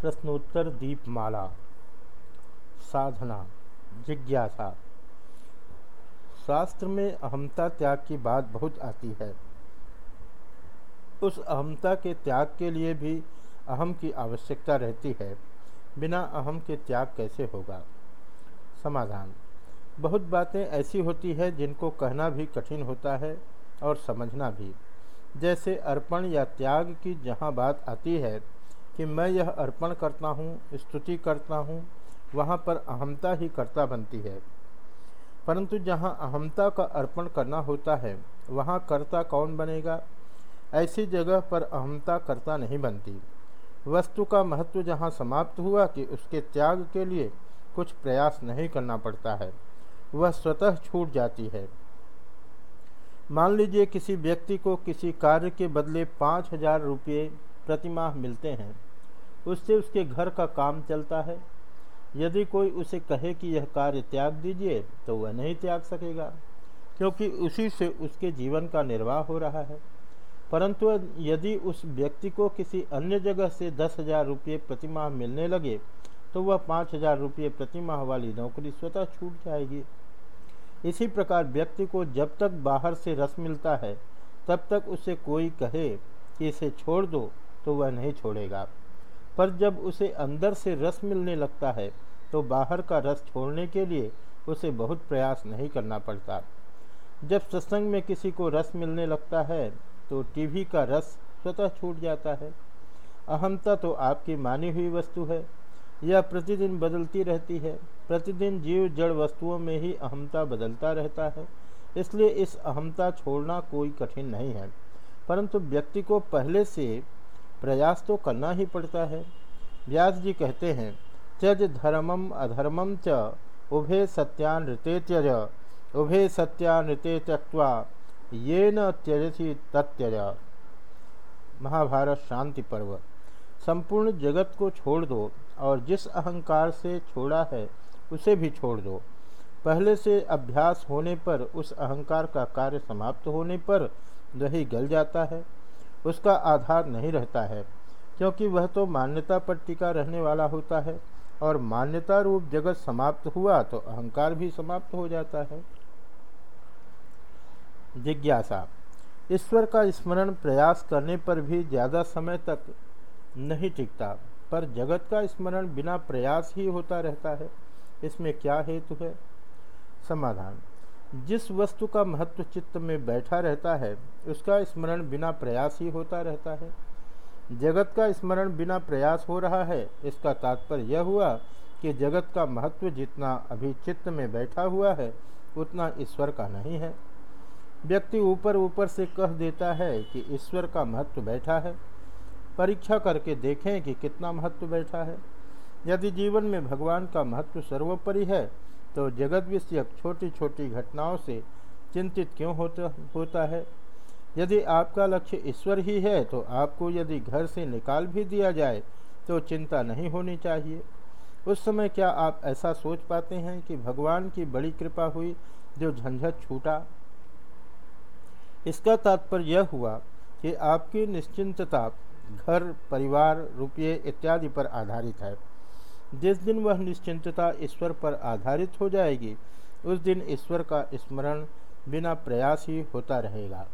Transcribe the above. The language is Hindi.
प्रश्नोत्तर दीपमाला, साधना, जिज्ञासा। शास्त्र में अहमता त्याग की बात बहुत आती है। उस अहमता के त्याग के लिए भी अहम की आवश्यकता रहती है। बिना अहम के त्याग कैसे होगा? समाधान। बहुत बातें ऐसी होती है जिनको कहना भी कठिन होता है और समझना भी। जैसे अर्पण या त्याग की जहाँ बात आती है कि मैं यह अर्पण करता हूँ, स्तुति करता हूँ, वहाँ पर अहमता ही कर्ता बनती है। परंतु जहाँ अहमता का अर्पण करना होता है, वहाँ कर्ता कौन बनेगा? ऐसी जगह पर अहमता कर्ता नहीं बनती। वस्तु का महत्व जहाँ समाप्त हुआ कि उसके त्याग के लिए कुछ प्रयास नहीं करना पड़ता है, वह स्वतः छूट जाती है। मान लीजिए किसी व्यक्ति को किसी कार्य के बदले पाँच हज़ार रुपये प्रतिमाह मिलते हैं। उससे उसके घर का काम चलता है। यदि कोई उसे कहे कि यह कार्य त्याग दीजिए तो वह नहीं त्याग सकेगा, क्योंकि उसी से उसके जीवन का निर्वाह हो रहा है। परंतु यदि उस व्यक्ति को किसी अन्य जगह से दस हज़ार रुपये प्रतिमाह मिलने लगे तो वह पाँच हज़ार रुपये प्रतिमाह वाली नौकरी स्वतः छूट जाएगी। इसी प्रकार व्यक्ति को जब तक बाहर से रस मिलता है, तब तक उसे कोई कहे कि इसे छोड़ दो तो वह नहीं छोड़ेगा। पर जब उसे अंदर से रस मिलने लगता है तो बाहर का रस छोड़ने के लिए उसे बहुत प्रयास नहीं करना पड़ता। जब सत्संग में किसी को रस मिलने लगता है तो टीवी का रस स्वतः छूट जाता है। अहमता तो आपकी मानी हुई वस्तु है। यह प्रतिदिन बदलती रहती है। प्रतिदिन जीव जड़ वस्तुओं में ही अहमता बदलता रहता है। इसलिए इस अहमता छोड़ना कोई कठिन नहीं है। परंतु व्यक्ति को पहले से प्रयास तो करना ही पड़ता है। व्यास जी कहते हैं, त्यज धर्मम अधर्मम च, उभे सत्यान सत्यानृते त्यज, उभे सत्यानृते त्यक्वा ये न त्यजसी तत्यज महाभारत शांति पर्व। संपूर्ण जगत को छोड़ दो और जिस अहंकार से छोड़ा है, उसे भी छोड़ दो। पहले से अभ्यास होने पर उस अहंकार का कार्य समाप्त होने पर वही गल जाता है। उसका आधार नहीं रहता है, क्योंकि वह तो मान्यता पर टिका रहने वाला होता है, और मान्यता रूप जगत समाप्त हुआ तो अहंकार भी समाप्त हो जाता है। जिज्ञासा, ईश्वर का स्मरण प्रयास करने पर भी ज़्यादा समय तक नहीं टिकता, पर जगत का स्मरण बिना प्रयास ही होता रहता है, इसमें क्या हेतु है? समाधान जिस वस्तु का महत्व चित्त में बैठा रहता है, उसका स्मरण बिना प्रयास ही होता रहता है। जगत का स्मरण बिना प्रयास हो रहा है, इसका तात्पर्य यह हुआ कि जगत का महत्व जितना अभी चित्त में बैठा हुआ है, उतना ईश्वर का नहीं है। व्यक्ति ऊपर ऊपर से कह देता है कि ईश्वर का महत्व बैठा है। परीक्षा करके देखें कि कितना महत्व बैठा है। यदि जीवन में भगवान का महत्व सर्वोपरि है तो जगत विषयक छोटी छोटी घटनाओं से चिंतित क्यों होता होता है? यदि आपका लक्ष्य ईश्वर ही है तो आपको यदि घर से निकाल भी दिया जाए तो चिंता नहीं होनी चाहिए। उस समय क्या आप ऐसा सोच पाते हैं कि भगवान की बड़ी कृपा हुई, जो झंझट छूटा? इसका तात्पर्य यह हुआ कि आपकी निश्चिंतता, घर, परिवार, रुपये इत्यादि पर आधारित है। जिस दिन वह निश्चिंतता ईश्वर पर आधारित हो जाएगी, उस दिन ईश्वर का स्मरण बिना प्रयास ही होता रहेगा।